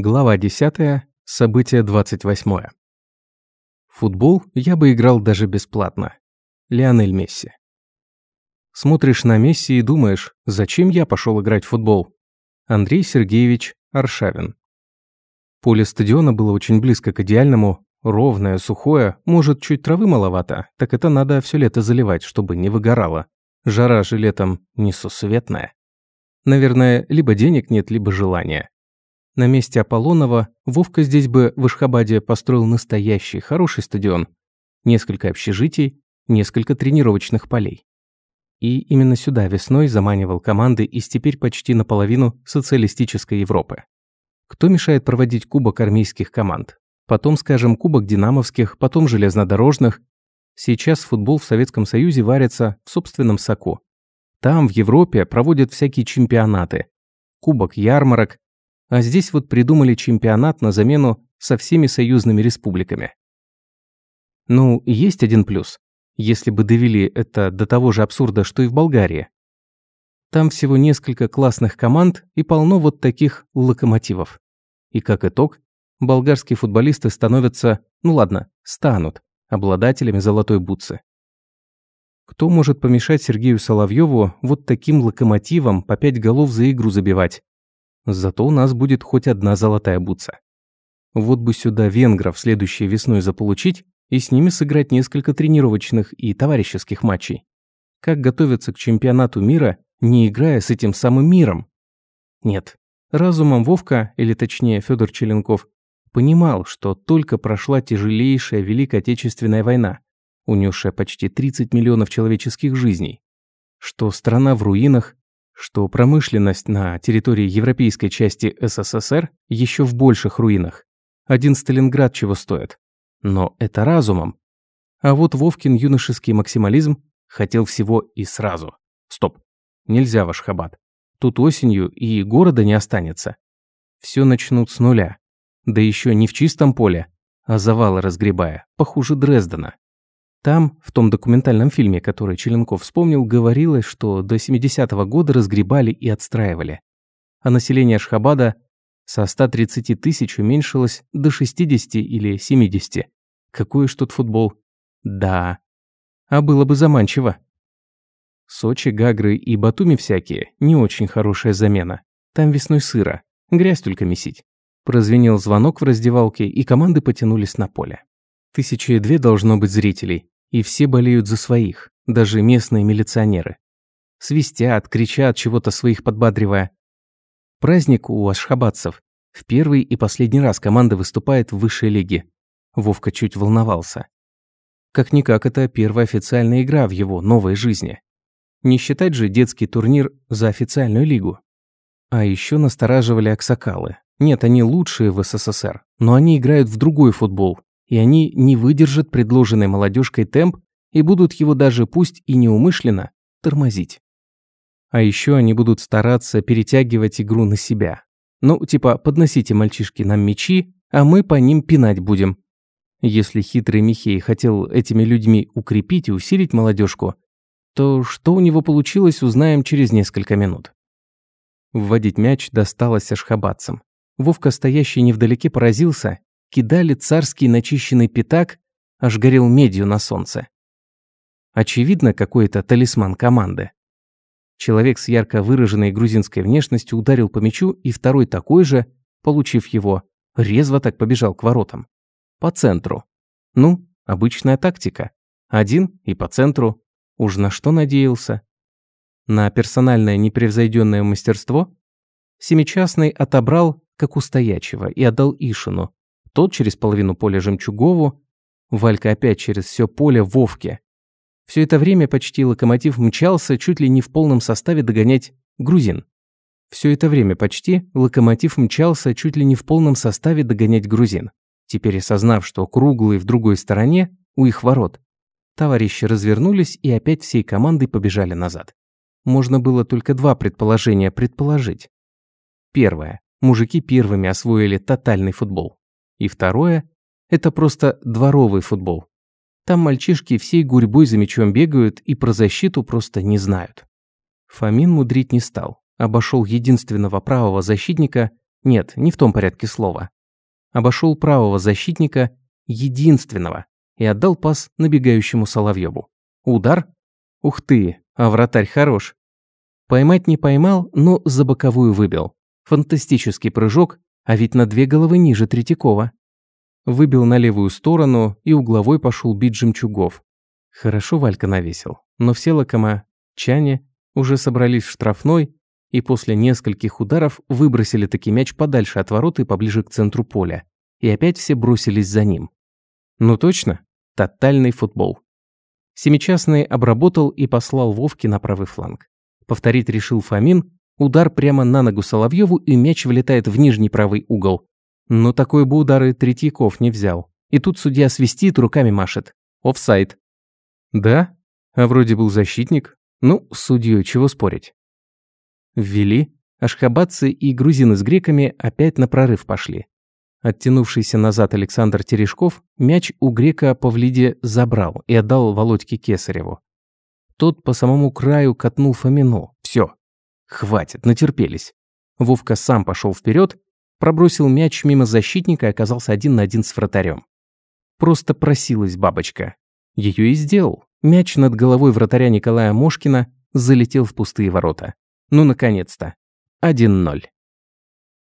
Глава 10. Событие 28. Футбол я бы играл даже бесплатно. Лионель Месси. Смотришь на Месси и думаешь, зачем я пошел играть в футбол? Андрей Сергеевич Аршавин. Поле стадиона было очень близко к идеальному, ровное, сухое, может, чуть травы маловато, так это надо все лето заливать, чтобы не выгорало. Жара же летом несусветная. Наверное, либо денег нет, либо желания. На месте Аполлонова Вовка здесь бы в Ишхабаде построил настоящий, хороший стадион. Несколько общежитий, несколько тренировочных полей. И именно сюда весной заманивал команды из теперь почти наполовину социалистической Европы. Кто мешает проводить кубок армейских команд? Потом, скажем, кубок динамовских, потом железнодорожных. Сейчас футбол в Советском Союзе варится в собственном соку. Там, в Европе, проводят всякие чемпионаты. Кубок ярмарок, а здесь вот придумали чемпионат на замену со всеми союзными республиками. Ну, есть один плюс. Если бы довели это до того же абсурда, что и в Болгарии. Там всего несколько классных команд и полно вот таких локомотивов. И как итог, болгарские футболисты становятся, ну ладно, станут обладателями золотой бутсы. Кто может помешать Сергею Соловьеву вот таким локомотивом по пять голов за игру забивать? Зато у нас будет хоть одна золотая бутса. Вот бы сюда венгров следующей весной заполучить и с ними сыграть несколько тренировочных и товарищеских матчей. Как готовиться к чемпионату мира, не играя с этим самым миром? Нет. Разумом Вовка, или точнее Федор Челенков, понимал, что только прошла тяжелейшая Великая Отечественная война, унесшая почти 30 миллионов человеческих жизней, что страна в руинах, что промышленность на территории европейской части СССР еще в больших руинах. Один Сталинград чего стоит. Но это разумом. А вот Вовкин юношеский максимализм хотел всего и сразу. Стоп. Нельзя ваш хабат. Тут осенью и города не останется. Все начнут с нуля. Да еще не в чистом поле, а завалы разгребая, похуже Дрездена. Там, в том документальном фильме, который Челенков вспомнил, говорилось, что до 70-го года разгребали и отстраивали. А население Ашхабада со 130 тысяч уменьшилось до 60 или 70. Какой уж тут футбол. Да. А было бы заманчиво. Сочи, Гагры и Батуми всякие – не очень хорошая замена. Там весной сыро, грязь только месить. Прозвенел звонок в раздевалке, и команды потянулись на поле. Тысячи две должно быть зрителей, и все болеют за своих, даже местные милиционеры. Свистят, кричат, чего-то своих подбадривая. Праздник у ашхабадцев. В первый и последний раз команда выступает в высшей лиге. Вовка чуть волновался. Как-никак это первая официальная игра в его новой жизни. Не считать же детский турнир за официальную лигу. А еще настораживали аксакалы. Нет, они лучшие в СССР, но они играют в другой футбол, и они не выдержат предложенной молодежкой темп и будут его даже пусть и неумышленно тормозить. А еще они будут стараться перетягивать игру на себя. Ну, типа, подносите, мальчишки, нам мячи, а мы по ним пинать будем. Если хитрый Михей хотел этими людьми укрепить и усилить молодежку, то что у него получилось, узнаем через несколько минут. Вводить мяч досталось ашхабадцам. Вовка, стоящий невдалеке, поразился кидали царский начищенный пятак, аж горел медью на солнце. Очевидно, какой-то талисман команды. Человек с ярко выраженной грузинской внешностью ударил по мячу, и второй такой же, получив его, резво так побежал к воротам. По центру. Ну, обычная тактика. Один и по центру. Уж на что надеялся? На персональное непревзойденное мастерство? Семичастный отобрал, как у стоячего, и отдал Ишину, тот через половину поля Жемчугову, Валька опять через все поле Вовке. Все это время почти локомотив мчался чуть ли не в полном составе догонять грузин. Все это время почти локомотив мчался чуть ли не в полном составе догонять грузин. Теперь осознав, что круглый в другой стороне, у их ворот, товарищи развернулись и опять всей командой побежали назад. Можно было только два предположения предположить. Первое. Мужики первыми освоили тотальный футбол. И второе – это просто дворовый футбол. Там мальчишки всей гурьбой за мячом бегают и про защиту просто не знают. Фомин мудрить не стал. Обошел единственного правого защитника, Нет, не в том порядке слова. Обошел правого защитника, единственного, и отдал пас набегающему Соловьеву. Удар? Ух ты, а вратарь хорош. Поймать не поймал, но за боковую выбил. Фантастический прыжок, а ведь на две головы ниже Третьякова. Выбил на левую сторону и угловой пошел бить жемчугов. Хорошо Валька навесил, но все локома, чане, уже собрались в штрафной и после нескольких ударов выбросили таки мяч подальше от ворот и поближе к центру поля. И опять все бросились за ним. Ну точно, тотальный футбол. Семичастный обработал и послал Вовке на правый фланг. Повторить решил Фомин, удар прямо на ногу Соловьеву и мяч вылетает в нижний правый угол. Но такой бы удар и Третьяков не взял. И тут судья свистит, руками машет. Офсайд. Да? А вроде был защитник. Ну, с судьей чего спорить. Ввели. Ашхабадцы и грузины с греками опять на прорыв пошли. Оттянувшийся назад Александр Терешков мяч у грека Павлиде забрал и отдал Володьке Кесареву. Тот по самому краю катнул Фомину. Все, хватит, натерпелись. Вовка сам пошел вперед, пробросил мяч мимо защитника и оказался один на один с вратарем. Просто просилась бабочка. Ее и сделал. Мяч над головой вратаря Николая Мошкина залетел в пустые ворота. Ну, наконец-то. 1-0.